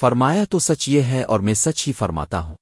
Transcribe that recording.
فرمایا تو سچ یہ ہے اور میں سچ ہی فرماتا ہوں۔